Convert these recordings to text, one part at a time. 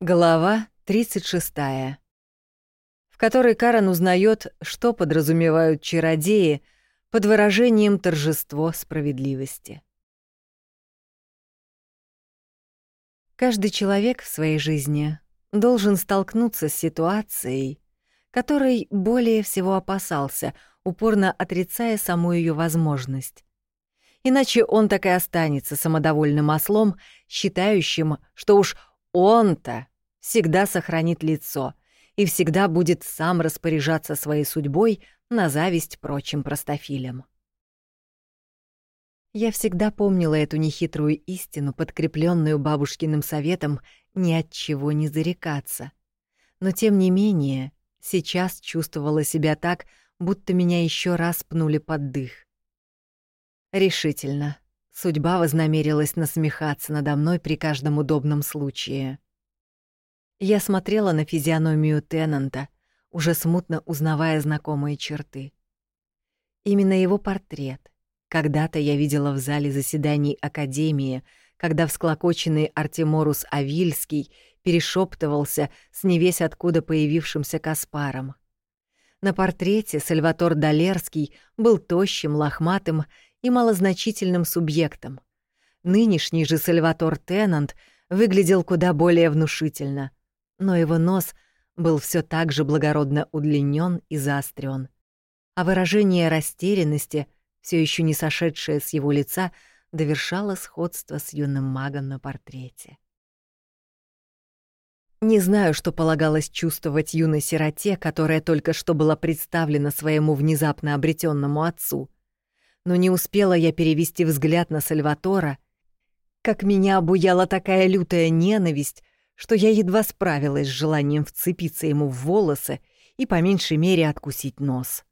Глава 36, в которой Карен узнает, что подразумевают чародеи под выражением торжество справедливости. Каждый человек в своей жизни должен столкнуться с ситуацией, которой более всего опасался, упорно отрицая саму ее возможность. Иначе он так и останется самодовольным ослом, считающим, что уж он-то всегда сохранит лицо и всегда будет сам распоряжаться своей судьбой на зависть прочим простофилям. Я всегда помнила эту нехитрую истину, подкрепленную бабушкиным советом ни от чего не зарекаться. Но тем не менее, сейчас чувствовала себя так, будто меня еще раз пнули под дых. Решительно. Судьба вознамерилась насмехаться надо мной при каждом удобном случае. Я смотрела на физиономию Теннанта, уже смутно узнавая знакомые черты. Именно его портрет. Когда-то я видела в зале заседаний Академии, когда всклокоченный Артеморус Авильский перешептывался с невесть откуда появившимся Каспаром. На портрете Сальватор Далерский был тощим, лохматым и малозначительным субъектом. Нынешний же Сальватор Теннант выглядел куда более внушительно, но его нос был все так же благородно удлинен и заострен, а выражение растерянности, все еще не сошедшее с его лица, довершало сходство с юным магом на портрете. Не знаю, что полагалось чувствовать юной сироте, которая только что была представлена своему внезапно обретенному отцу — но не успела я перевести взгляд на Сальватора, как меня обуяла такая лютая ненависть, что я едва справилась с желанием вцепиться ему в волосы и по меньшей мере откусить нос.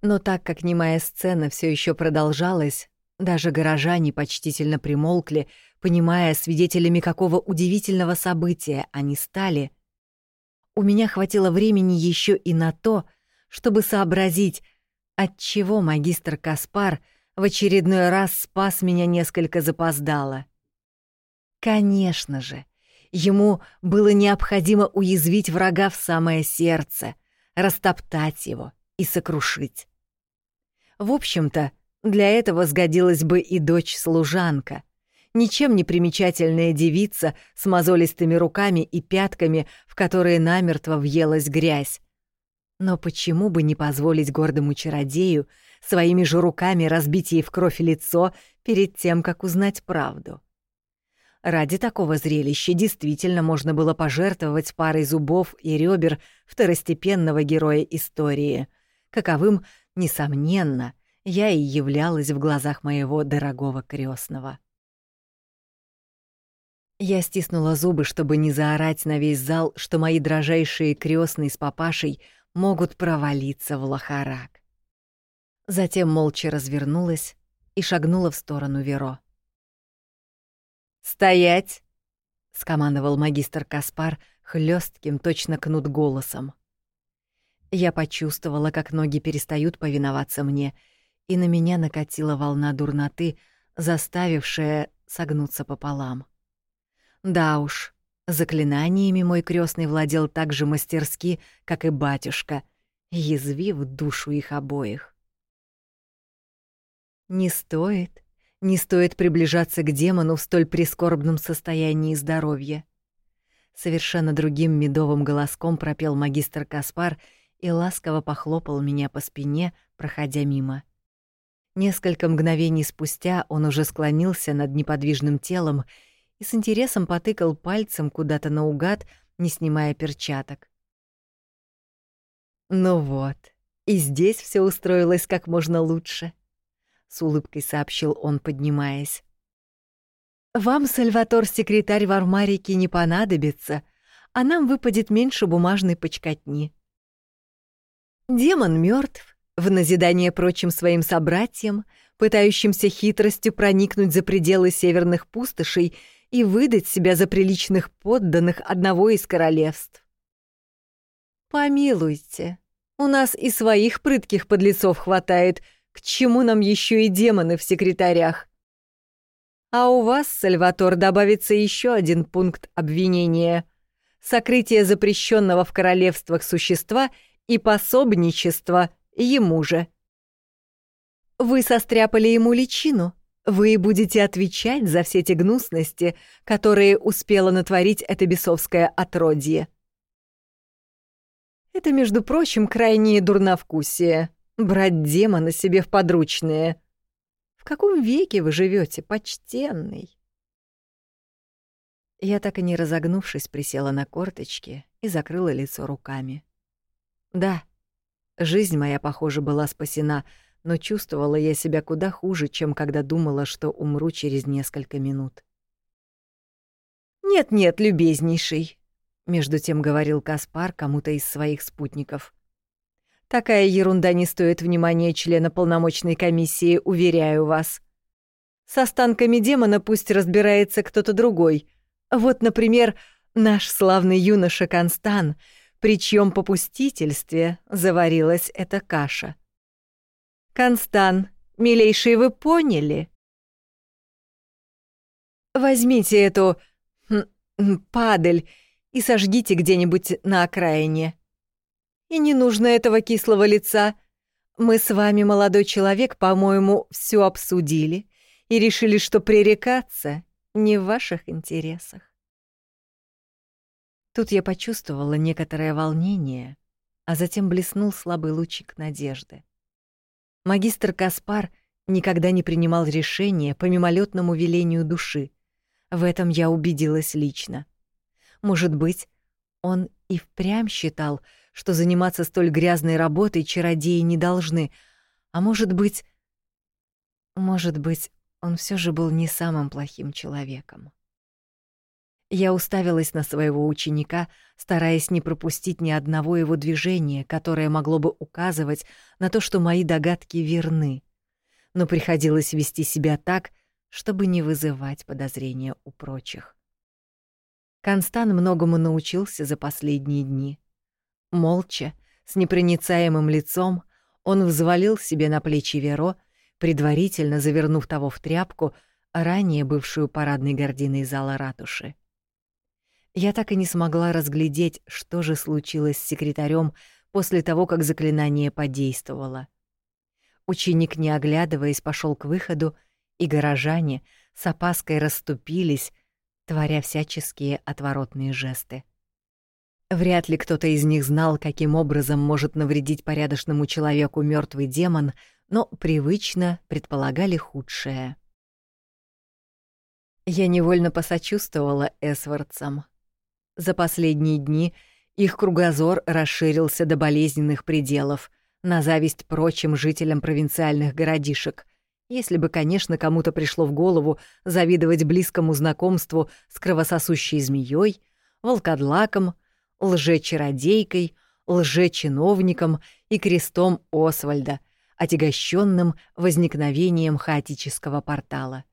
Но так как немая сцена все еще продолжалась, даже горожане почтительно примолкли, понимая, свидетелями какого удивительного события они стали, у меня хватило времени еще и на то, чтобы сообразить, Отчего магистр Каспар в очередной раз спас меня несколько запоздало? Конечно же, ему было необходимо уязвить врага в самое сердце, растоптать его и сокрушить. В общем-то, для этого сгодилась бы и дочь-служанка, ничем не примечательная девица с мозолистыми руками и пятками, в которые намертво въелась грязь, но почему бы не позволить гордому чародею своими же руками разбить ей в кровь лицо перед тем, как узнать правду? Ради такого зрелища действительно можно было пожертвовать парой зубов и ребер второстепенного героя истории, каковым, несомненно, я и являлась в глазах моего дорогого крестного. Я стиснула зубы, чтобы не заорать на весь зал, что мои дрожайшие крестный с папашей могут провалиться в лохарак. Затем молча развернулась и шагнула в сторону Веро. «Стоять!» — скомандовал магистр Каспар хлестким, точно кнут голосом. Я почувствовала, как ноги перестают повиноваться мне, и на меня накатила волна дурноты, заставившая согнуться пополам. Да уж, Заклинаниями мой крестный владел так же мастерски, как и батюшка, язвив душу их обоих. Не стоит, не стоит приближаться к демону в столь прискорбном состоянии здоровья. Совершенно другим медовым голоском пропел магистр Каспар и ласково похлопал меня по спине, проходя мимо. Несколько мгновений спустя он уже склонился над неподвижным телом и с интересом потыкал пальцем куда-то наугад, не снимая перчаток. «Ну вот, и здесь все устроилось как можно лучше», — с улыбкой сообщил он, поднимаясь. «Вам, Сальватор-секретарь в армарике, не понадобится, а нам выпадет меньше бумажной почкотни. Демон мертв, в назидание прочим своим собратьям, пытающимся хитростью проникнуть за пределы северных пустошей и выдать себя за приличных подданных одного из королевств. Помилуйте, у нас и своих прытких подлецов хватает, к чему нам еще и демоны в секретарях? А у вас, Сальватор, добавится еще один пункт обвинения — сокрытие запрещенного в королевствах существа и пособничество ему же. Вы состряпали ему личину. Вы будете отвечать за все те гнусности, которые успело натворить это бесовское отродье. Это, между прочим, крайнее дурновкусие — брать демона себе в подручные. В каком веке вы живете, почтенный? Я так и не разогнувшись, присела на корточки и закрыла лицо руками. Да, жизнь моя, похоже, была спасена — но чувствовала я себя куда хуже, чем когда думала, что умру через несколько минут. «Нет-нет, любезнейший», — между тем говорил Каспар кому-то из своих спутников. «Такая ерунда не стоит внимания члена полномочной комиссии, уверяю вас. С останками демона пусть разбирается кто-то другой. Вот, например, наш славный юноша Констан, при чьем попустительстве заварилась эта каша». Констан, милейший, вы поняли? Возьмите эту падаль и сожгите где-нибудь на окраине. И не нужно этого кислого лица. Мы с вами, молодой человек, по-моему, все обсудили и решили, что пререкаться не в ваших интересах. Тут я почувствовала некоторое волнение, а затем блеснул слабый лучик надежды. Магистр Каспар никогда не принимал решения по мимолетному велению души. В этом я убедилась лично. Может быть, он и впрямь считал, что заниматься столь грязной работой чародеи не должны, а может быть... Может быть, он все же был не самым плохим человеком. Я уставилась на своего ученика, стараясь не пропустить ни одного его движения, которое могло бы указывать на то, что мои догадки верны. Но приходилось вести себя так, чтобы не вызывать подозрения у прочих. Констан многому научился за последние дни. Молча, с непроницаемым лицом, он взвалил себе на плечи Веро, предварительно завернув того в тряпку, ранее бывшую парадной гординой зала ратуши. Я так и не смогла разглядеть, что же случилось с секретарем после того, как заклинание подействовало. Ученик, не оглядываясь, пошел к выходу, и горожане с опаской расступились, творя всяческие отворотные жесты. Вряд ли кто-то из них знал, каким образом может навредить порядочному человеку мертвый демон, но привычно предполагали худшее. Я невольно посочувствовала Эсвардсам. За последние дни их кругозор расширился до болезненных пределов, на зависть прочим жителям провинциальных городишек, если бы, конечно, кому-то пришло в голову завидовать близкому знакомству с кровососущей змеей, волкодлаком, лжечародейкой, лжечиновником и крестом Освальда, отягощенным возникновением хаотического портала.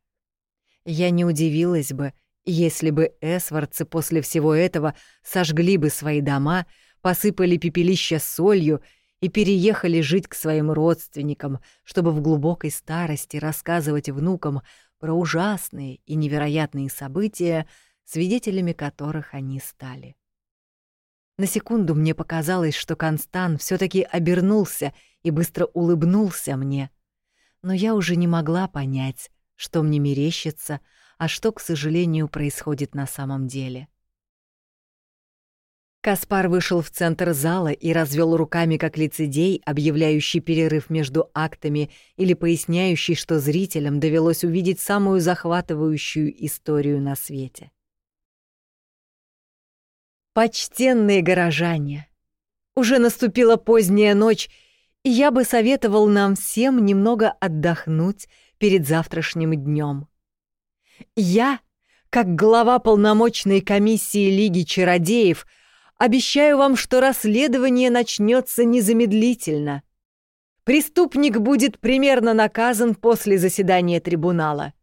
Я не удивилась бы, если бы эсвардцы после всего этого сожгли бы свои дома, посыпали пепелища солью и переехали жить к своим родственникам, чтобы в глубокой старости рассказывать внукам про ужасные и невероятные события, свидетелями которых они стали. На секунду мне показалось, что Констан все таки обернулся и быстро улыбнулся мне, но я уже не могла понять, что мне мерещится — а что, к сожалению, происходит на самом деле. Каспар вышел в центр зала и развел руками, как лицедей, объявляющий перерыв между актами или поясняющий, что зрителям довелось увидеть самую захватывающую историю на свете. «Почтенные горожане! Уже наступила поздняя ночь, и я бы советовал нам всем немного отдохнуть перед завтрашним днем. Я, как глава полномочной комиссии Лиги чародеев, обещаю вам, что расследование начнется незамедлительно. Преступник будет примерно наказан после заседания трибунала.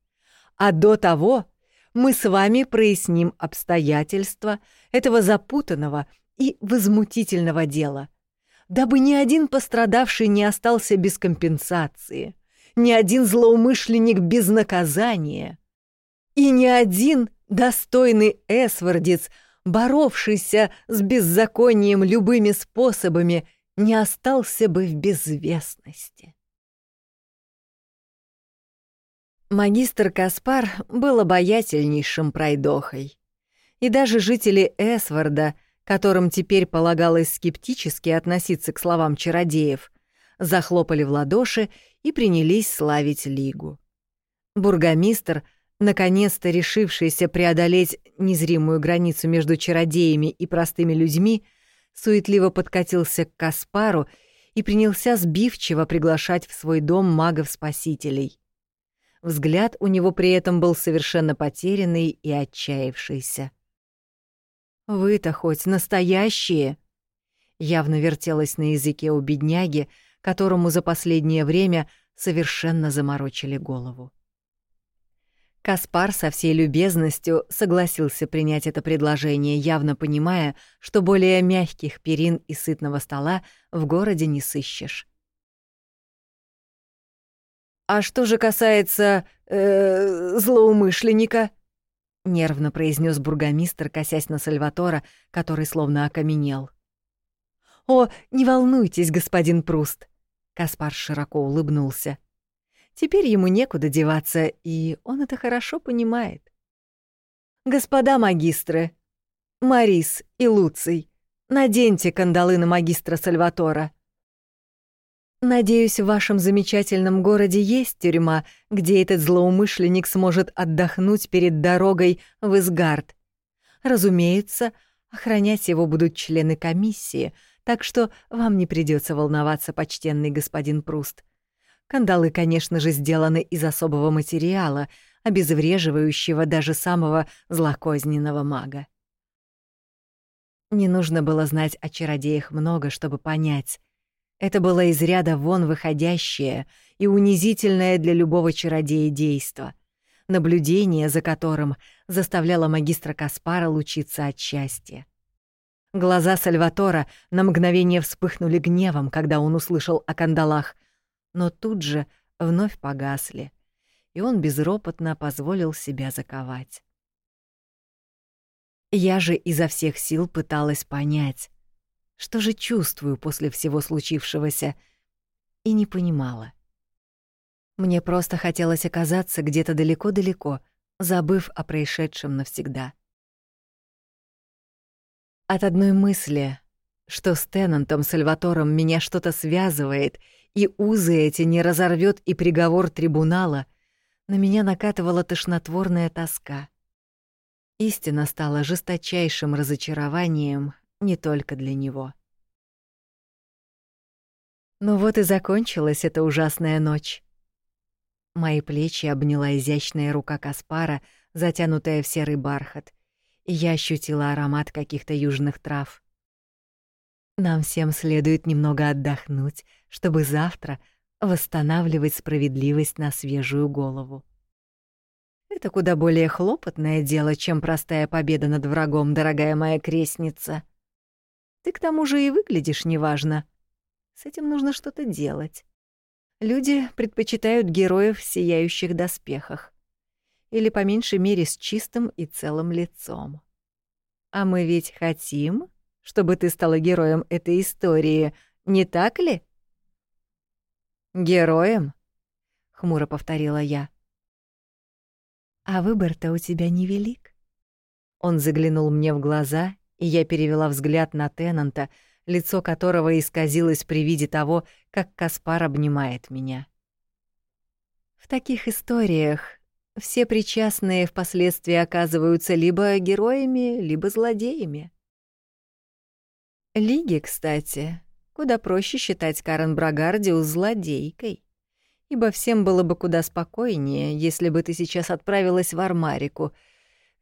А до того мы с вами проясним обстоятельства этого запутанного и возмутительного дела, дабы ни один пострадавший не остался без компенсации, ни один злоумышленник без наказания — И ни один достойный эсвардец, боровшийся с беззаконием любыми способами, не остался бы в безвестности. Магистр Каспар был обаятельнейшим пройдохой. И даже жители Эсварда, которым теперь полагалось скептически относиться к словам чародеев, захлопали в ладоши и принялись славить Лигу. Бургомистр, наконец-то решившийся преодолеть незримую границу между чародеями и простыми людьми, суетливо подкатился к Каспару и принялся сбивчиво приглашать в свой дом магов-спасителей. Взгляд у него при этом был совершенно потерянный и отчаявшийся. «Вы-то хоть настоящие!» Явно вертелась на языке у бедняги, которому за последнее время совершенно заморочили голову. Каспар со всей любезностью согласился принять это предложение, явно понимая, что более мягких перин и сытного стола в городе не сыщешь. «А что же касается... Э, злоумышленника?» — нервно произнес бургомистр, косясь на Сальватора, который словно окаменел. «О, не волнуйтесь, господин Пруст!» — Каспар широко улыбнулся. «Теперь ему некуда деваться, и он это хорошо понимает. Господа магистры, Марис и Луций, наденьте кандалы на магистра Сальватора. Надеюсь, в вашем замечательном городе есть тюрьма, где этот злоумышленник сможет отдохнуть перед дорогой в Изгард. Разумеется, охранять его будут члены комиссии, так что вам не придется волноваться, почтенный господин Пруст. Кандалы, конечно же, сделаны из особого материала, обезвреживающего даже самого злокозненного мага. Не нужно было знать о чародеях много, чтобы понять. Это было из ряда вон выходящее и унизительное для любого чародея действо, наблюдение за которым заставляло магистра Каспара лучиться от счастья. Глаза Сальватора на мгновение вспыхнули гневом, когда он услышал о кандалах, но тут же вновь погасли, и он безропотно позволил себя заковать. Я же изо всех сил пыталась понять, что же чувствую после всего случившегося, и не понимала. Мне просто хотелось оказаться где-то далеко-далеко, забыв о происшедшем навсегда. От одной мысли, что с Теннантом Сальватором меня что-то связывает, и узы эти не разорвет и приговор трибунала, на меня накатывала тошнотворная тоска. Истина стала жесточайшим разочарованием не только для него. Ну вот и закончилась эта ужасная ночь. Мои плечи обняла изящная рука Каспара, затянутая в серый бархат, и я ощутила аромат каких-то южных трав. Нам всем следует немного отдохнуть, чтобы завтра восстанавливать справедливость на свежую голову. Это куда более хлопотное дело, чем простая победа над врагом, дорогая моя крестница. Ты к тому же и выглядишь неважно. С этим нужно что-то делать. Люди предпочитают героев в сияющих доспехах. Или, по меньшей мере, с чистым и целым лицом. А мы ведь хотим, чтобы ты стала героем этой истории, не так ли? «Героем?» — хмуро повторила я. «А выбор-то у тебя невелик». Он заглянул мне в глаза и я перевела взгляд на Теннанта, лицо которого исказилось при виде того, как Каспар обнимает меня. В таких историях все причастные впоследствии оказываются либо героями, либо злодеями. Лиги, кстати, куда проще считать Карен Брагардиус злодейкой, ибо всем было бы куда спокойнее, если бы ты сейчас отправилась в Армарику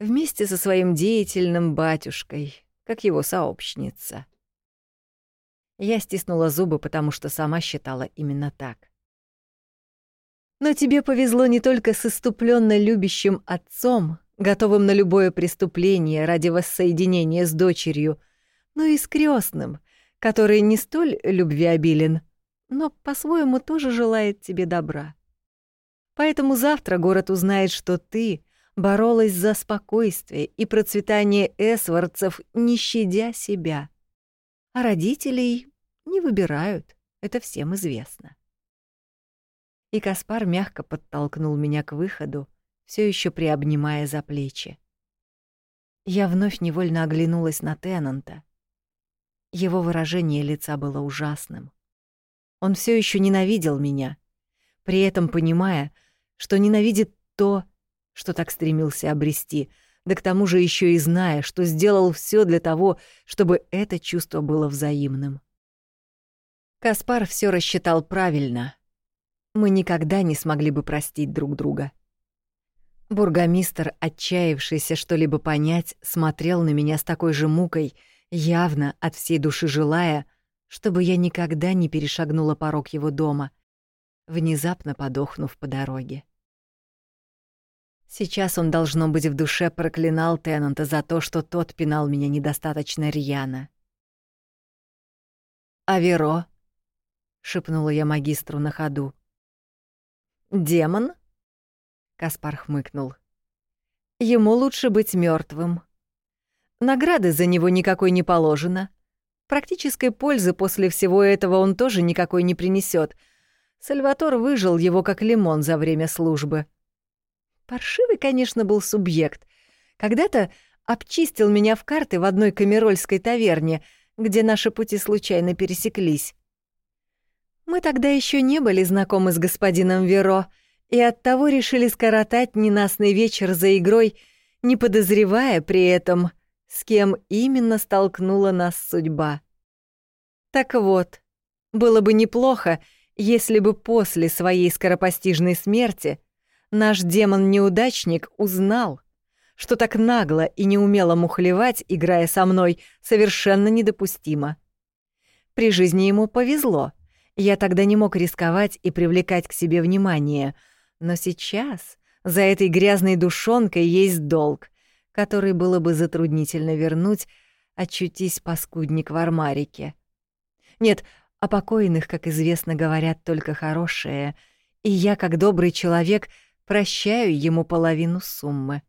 вместе со своим деятельным батюшкой, как его сообщница. Я стиснула зубы, потому что сама считала именно так. Но тебе повезло не только с иступленно любящим отцом, готовым на любое преступление ради воссоединения с дочерью, но и с крестным, который не столь любвеобилен, но по-своему тоже желает тебе добра. Поэтому завтра город узнает, что ты боролась за спокойствие и процветание эсвардцев, не щадя себя. А родителей не выбирают, это всем известно. И Каспар мягко подтолкнул меня к выходу, все еще приобнимая за плечи. Я вновь невольно оглянулась на Теннанта. Его выражение лица было ужасным. Он все еще ненавидел меня, при этом понимая, что ненавидит то, что так стремился обрести, да к тому же еще и зная, что сделал все для того, чтобы это чувство было взаимным. Каспар все рассчитал правильно. Мы никогда не смогли бы простить друг друга. Бургомистр, отчаявшийся что-либо понять, смотрел на меня с такой же мукой, явно от всей души желая, чтобы я никогда не перешагнула порог его дома, внезапно подохнув по дороге. Сейчас он, должно быть, в душе проклинал Теннанта за то, что тот пинал меня недостаточно рьяно. «Аверо», — шепнула я магистру на ходу. «Демон?» — Каспар хмыкнул. «Ему лучше быть мертвым. Награды за него никакой не положено. Практической пользы после всего этого он тоже никакой не принесет. Сальватор выжил его как лимон за время службы. Паршивый, конечно, был субъект. Когда-то обчистил меня в карты в одной камерольской таверне, где наши пути случайно пересеклись. Мы тогда еще не были знакомы с господином Веро, и оттого решили скоротать ненастный вечер за игрой, не подозревая при этом, с кем именно столкнула нас судьба. Так вот, было бы неплохо, если бы после своей скоропостижной смерти Наш демон-неудачник узнал, что так нагло и неумело мухлевать, играя со мной, совершенно недопустимо. При жизни ему повезло. Я тогда не мог рисковать и привлекать к себе внимание. Но сейчас за этой грязной душонкой есть долг, который было бы затруднительно вернуть, очутись паскудник в армарике. Нет, о покойных, как известно, говорят только хорошее, и я, как добрый человек, — прощаю ему половину суммы.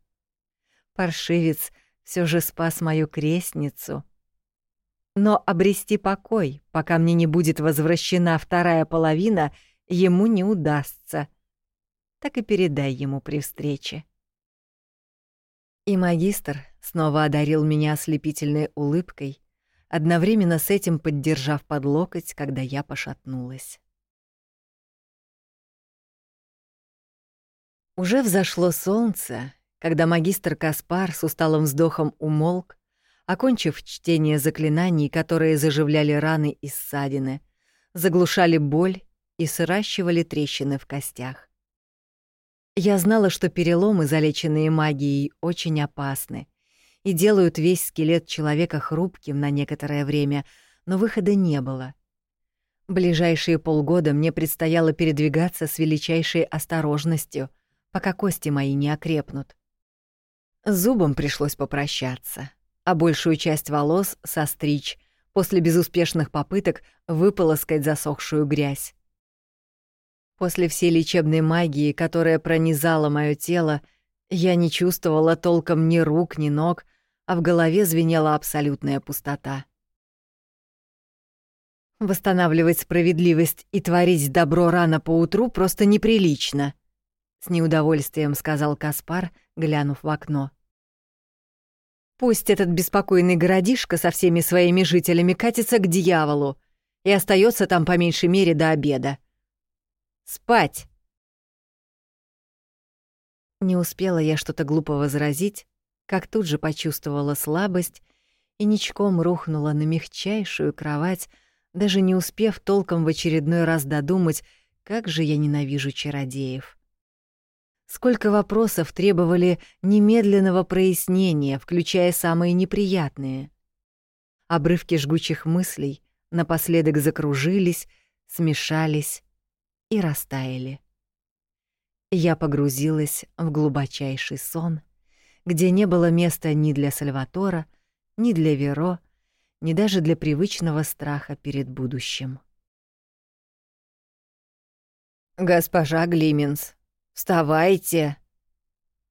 Паршивец все же спас мою крестницу. Но обрести покой, пока мне не будет возвращена вторая половина, ему не удастся. Так и передай ему при встрече. И магистр снова одарил меня ослепительной улыбкой, одновременно с этим поддержав под локоть, когда я пошатнулась. Уже взошло солнце, когда магистр Каспар с усталым вздохом умолк, окончив чтение заклинаний, которые заживляли раны и ссадины, заглушали боль и сращивали трещины в костях. Я знала, что переломы, залеченные магией, очень опасны и делают весь скелет человека хрупким на некоторое время, но выхода не было. Ближайшие полгода мне предстояло передвигаться с величайшей осторожностью — пока кости мои не окрепнут. С зубом пришлось попрощаться, а большую часть волос состричь после безуспешных попыток выполоскать засохшую грязь. После всей лечебной магии, которая пронизала моё тело, я не чувствовала толком ни рук, ни ног, а в голове звенела абсолютная пустота. Восстанавливать справедливость и творить добро рано поутру просто неприлично —— с неудовольствием сказал Каспар, глянув в окно. «Пусть этот беспокойный городишко со всеми своими жителями катится к дьяволу и остается там по меньшей мере до обеда. Спать!» Не успела я что-то глупо возразить, как тут же почувствовала слабость и ничком рухнула на мягчайшую кровать, даже не успев толком в очередной раз додумать, как же я ненавижу чародеев. Сколько вопросов требовали немедленного прояснения, включая самые неприятные. Обрывки жгучих мыслей напоследок закружились, смешались и растаяли. Я погрузилась в глубочайший сон, где не было места ни для Сальватора, ни для Веро, ни даже для привычного страха перед будущим. «Госпожа Глименс, «Вставайте!»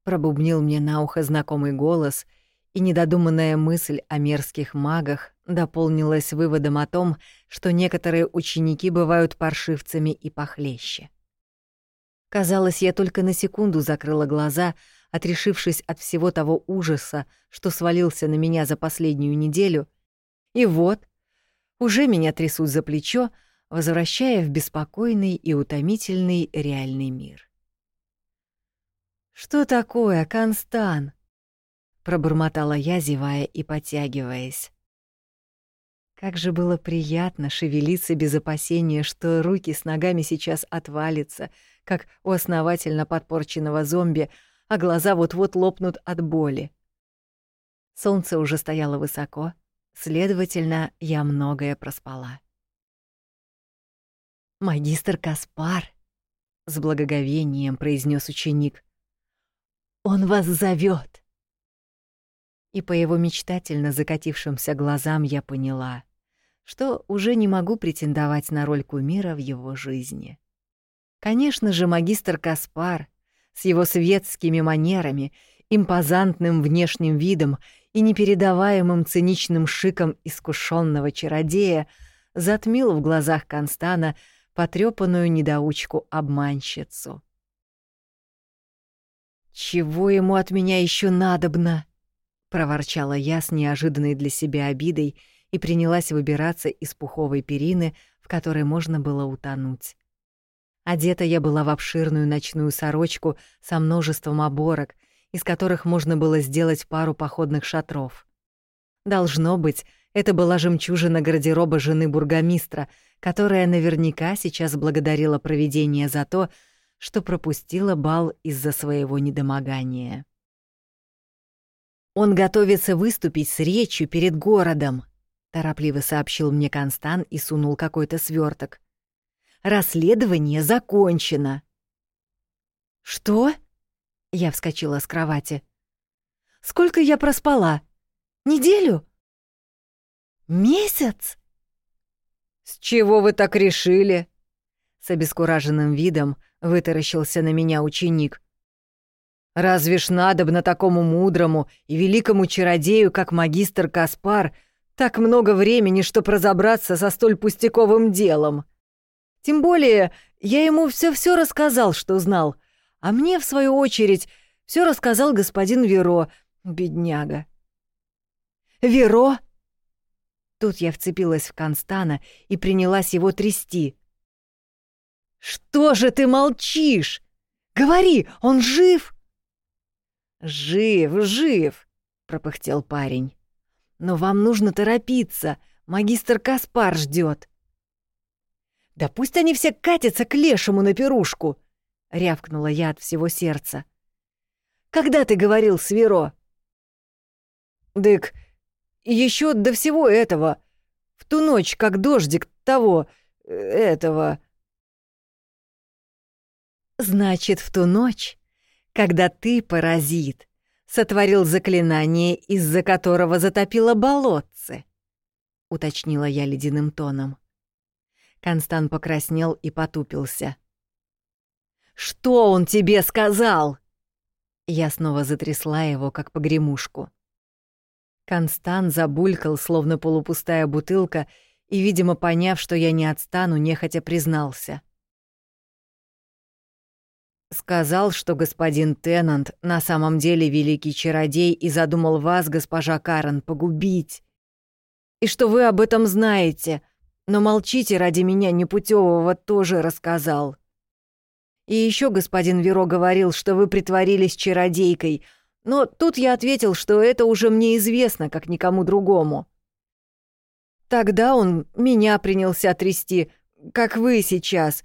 Пробубнил мне на ухо знакомый голос, и недодуманная мысль о мерзких магах дополнилась выводом о том, что некоторые ученики бывают паршивцами и похлеще. Казалось, я только на секунду закрыла глаза, отрешившись от всего того ужаса, что свалился на меня за последнюю неделю, и вот, уже меня трясут за плечо, возвращая в беспокойный и утомительный реальный мир. «Что такое, Констан?» — пробормотала я, зевая и потягиваясь. Как же было приятно шевелиться без опасения, что руки с ногами сейчас отвалятся, как у основательно подпорченного зомби, а глаза вот-вот лопнут от боли. Солнце уже стояло высоко, следовательно, я многое проспала. «Магистр Каспар», — с благоговением произнес ученик, — «он вас зовет. И по его мечтательно закатившимся глазам я поняла, что уже не могу претендовать на роль кумира в его жизни. Конечно же, магистр Каспар с его светскими манерами, импозантным внешним видом и непередаваемым циничным шиком искушенного чародея затмил в глазах Констана потрепанную недоучку-обманщицу. «Чего ему от меня еще надобно?» — проворчала я с неожиданной для себя обидой и принялась выбираться из пуховой перины, в которой можно было утонуть. Одета я была в обширную ночную сорочку со множеством оборок, из которых можно было сделать пару походных шатров. Должно быть, это была жемчужина гардероба жены бургомистра, которая наверняка сейчас благодарила провидение за то, что пропустила бал из-за своего недомогания. «Он готовится выступить с речью перед городом», — торопливо сообщил мне Констан и сунул какой-то сверток. Расследование закончено. Что? Я вскочила с кровати. Сколько я проспала? Неделю? Месяц? С чего вы так решили? С обескураженным видом вытаращился на меня ученик. Разве ж надобно такому мудрому и великому чародею, как магистр Каспар, так много времени, чтобы разобраться со столь пустяковым делом? Тем более, я ему все-все рассказал, что знал. А мне, в свою очередь, все рассказал господин Веро, бедняга. «Веро?» Тут я вцепилась в Констана и принялась его трясти. «Что же ты молчишь? Говори, он жив?» «Жив, жив!» — пропыхтел парень. «Но вам нужно торопиться, магистр Каспар ждет. «Да пусть они все катятся к лешему на пирушку!» — рявкнула я от всего сердца. «Когда ты говорил с Веро?» «Дык, еще до всего этого. В ту ночь, как дождик того... этого...» «Значит, в ту ночь, когда ты, паразит, сотворил заклинание, из-за которого затопило болотце», — уточнила я ледяным тоном. Констан покраснел и потупился. «Что он тебе сказал?» Я снова затрясла его, как погремушку. Констан забулькал, словно полупустая бутылка, и, видимо, поняв, что я не отстану, нехотя признался. Сказал, что господин Теннант на самом деле великий чародей и задумал вас, госпожа Карен, погубить. И что вы об этом знаете — но молчите ради меня непутевого тоже рассказал. И еще господин Веро говорил, что вы притворились чародейкой, но тут я ответил, что это уже мне известно, как никому другому. Тогда он меня принялся трясти, как вы сейчас,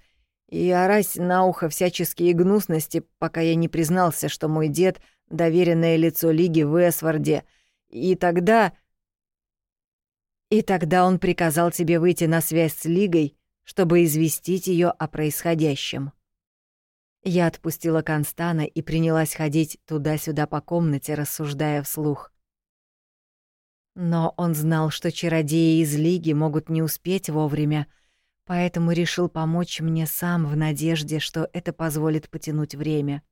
и орать на ухо всяческие гнусности, пока я не признался, что мой дед — доверенное лицо Лиги в Эсварде. И тогда и тогда он приказал тебе выйти на связь с Лигой, чтобы известить ее о происходящем. Я отпустила Констана и принялась ходить туда-сюда по комнате, рассуждая вслух. Но он знал, что чародеи из Лиги могут не успеть вовремя, поэтому решил помочь мне сам в надежде, что это позволит потянуть время.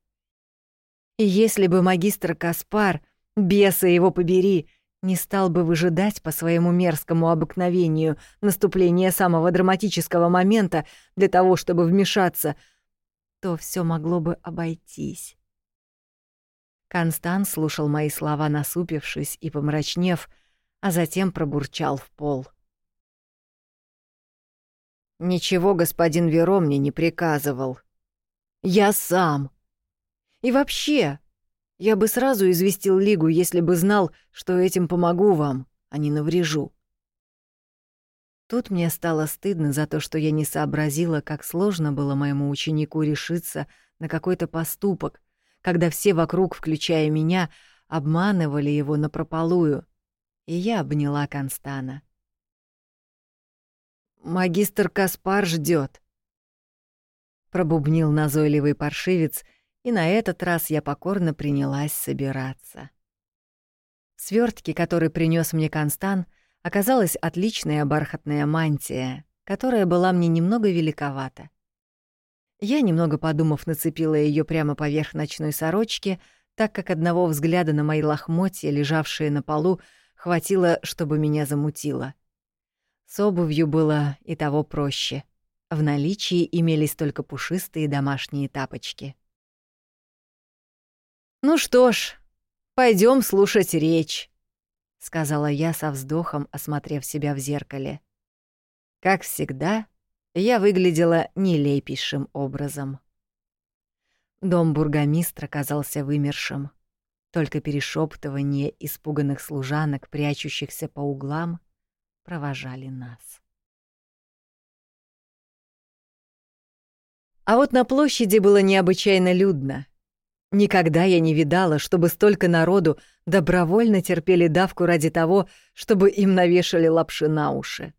И если бы магистр Каспар, беса его побери, не стал бы выжидать по своему мерзкому обыкновению наступления самого драматического момента для того, чтобы вмешаться, то все могло бы обойтись. Констант слушал мои слова, насупившись и помрачнев, а затем пробурчал в пол. «Ничего господин Веро мне не приказывал. Я сам. И вообще, я бы сразу известил Лигу, если бы знал, что этим помогу вам, а не наврежу». Тут мне стало стыдно за то, что я не сообразила, как сложно было моему ученику решиться на какой-то поступок, когда все вокруг, включая меня, обманывали его напропалую и я обняла Констана. «Магистр Каспар ждет, пробубнил назойливый паршивец, и на этот раз я покорно принялась собираться. В свёртке, который принёс мне Констан, оказалась отличная бархатная мантия, которая была мне немного великовата. Я, немного подумав, нацепила её прямо поверх ночной сорочки, так как одного взгляда на мои лохмотья, лежавшие на полу, Хватило, чтобы меня замутило. С обувью было и того проще. В наличии имелись только пушистые домашние тапочки. «Ну что ж, пойдем слушать речь», — сказала я со вздохом, осмотрев себя в зеркале. Как всегда, я выглядела нелепейшим образом. Дом бургомистра казался вымершим. Только перешептывание испуганных служанок, прячущихся по углам, провожали нас. А вот на площади было необычайно людно. Никогда я не видала, чтобы столько народу добровольно терпели давку ради того, чтобы им навешали лапши на уши.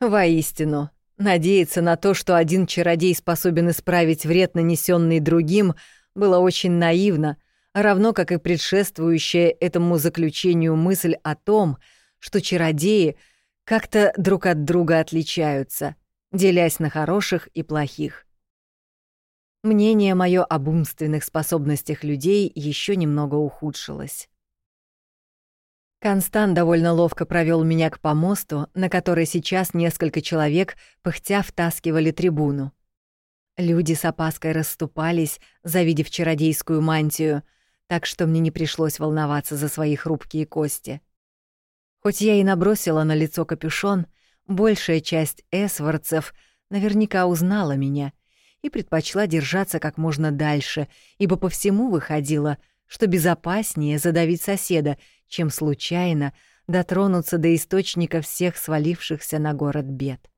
Воистину, надеяться на то, что один чародей способен исправить вред, нанесенный другим, было очень наивно — равно как и предшествующая этому заключению мысль о том, что чародеи как-то друг от друга отличаются, делясь на хороших и плохих. Мнение мое об умственных способностях людей еще немного ухудшилось. Констант довольно ловко провел меня к помосту, на который сейчас несколько человек пыхтя втаскивали трибуну. Люди с опаской расступались, завидев чародейскую мантию — так что мне не пришлось волноваться за свои хрупкие кости. Хоть я и набросила на лицо капюшон, большая часть эсвардцев наверняка узнала меня и предпочла держаться как можно дальше, ибо по всему выходило, что безопаснее задавить соседа, чем случайно дотронуться до источника всех свалившихся на город бед.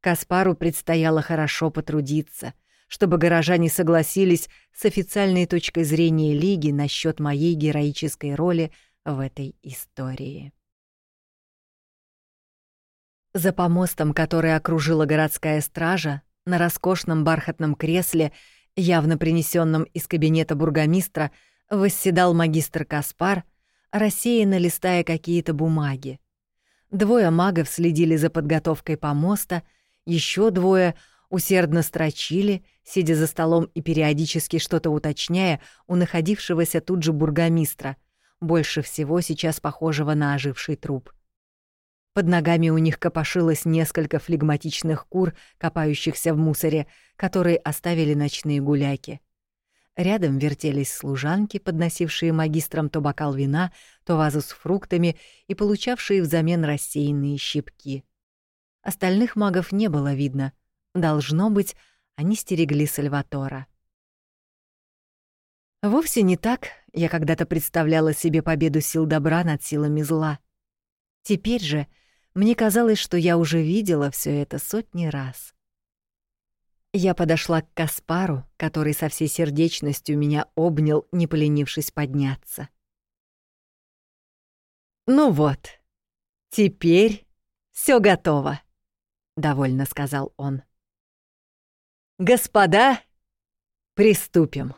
Каспару предстояло хорошо потрудиться — чтобы горожане согласились с официальной точкой зрения Лиги насчет моей героической роли в этой истории. За помостом, который окружила городская стража, на роскошном бархатном кресле, явно принесенном из кабинета бургомистра, восседал магистр Каспар, рассеянно листая какие-то бумаги. Двое магов следили за подготовкой помоста, еще двое — усердно строчили, сидя за столом и периодически что-то уточняя у находившегося тут же бургомистра, больше всего сейчас похожего на оживший труп. Под ногами у них копошилось несколько флегматичных кур, копающихся в мусоре, которые оставили ночные гуляки. Рядом вертелись служанки, подносившие магистрам то бокал вина, то вазу с фруктами и получавшие взамен рассеянные щипки. Остальных магов не было видно — Должно быть, они стерегли Сальватора. Вовсе не так я когда-то представляла себе победу сил добра над силами зла. Теперь же мне казалось, что я уже видела все это сотни раз. Я подошла к Каспару, который со всей сердечностью меня обнял, не поленившись подняться. «Ну вот, теперь все готово», — довольно сказал он. Господа, приступим.